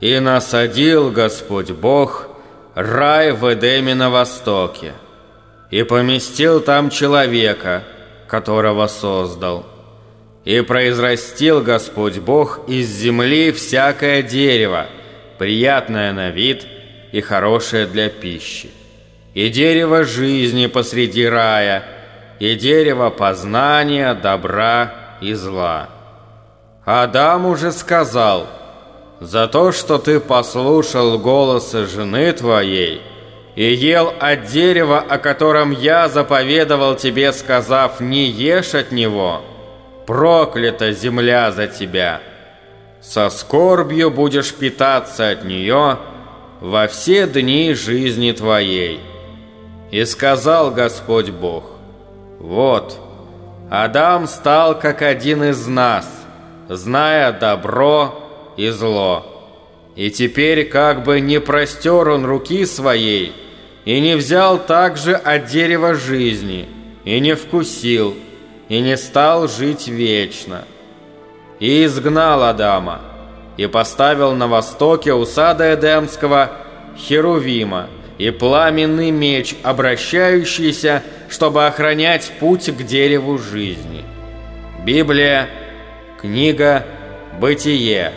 «И насадил Господь Бог рай в Эдеме на востоке, и поместил там человека, которого создал. И произрастил Господь Бог из земли всякое дерево, приятное на вид и хорошее для пищи, и дерево жизни посреди рая, и дерево познания, добра и зла. Адам уже сказал, «За то, что ты послушал голоса жены твоей и ел от дерева, о котором я заповедовал тебе, сказав, не ешь от него, проклята земля за тебя. Со скорбью будешь питаться от нее во все дни жизни твоей». И сказал Господь Бог, «Вот, Адам стал как один из нас, зная добро и зло. И теперь как бы не простер он руки своей, и не взял также от дерева жизни, и не вкусил, и не стал жить вечно. И изгнал Адама, и поставил на востоке у сада Эдемского Херувима, и пламенный меч, обращающийся, чтобы охранять путь к дереву жизни. Библия, книга «Бытие»,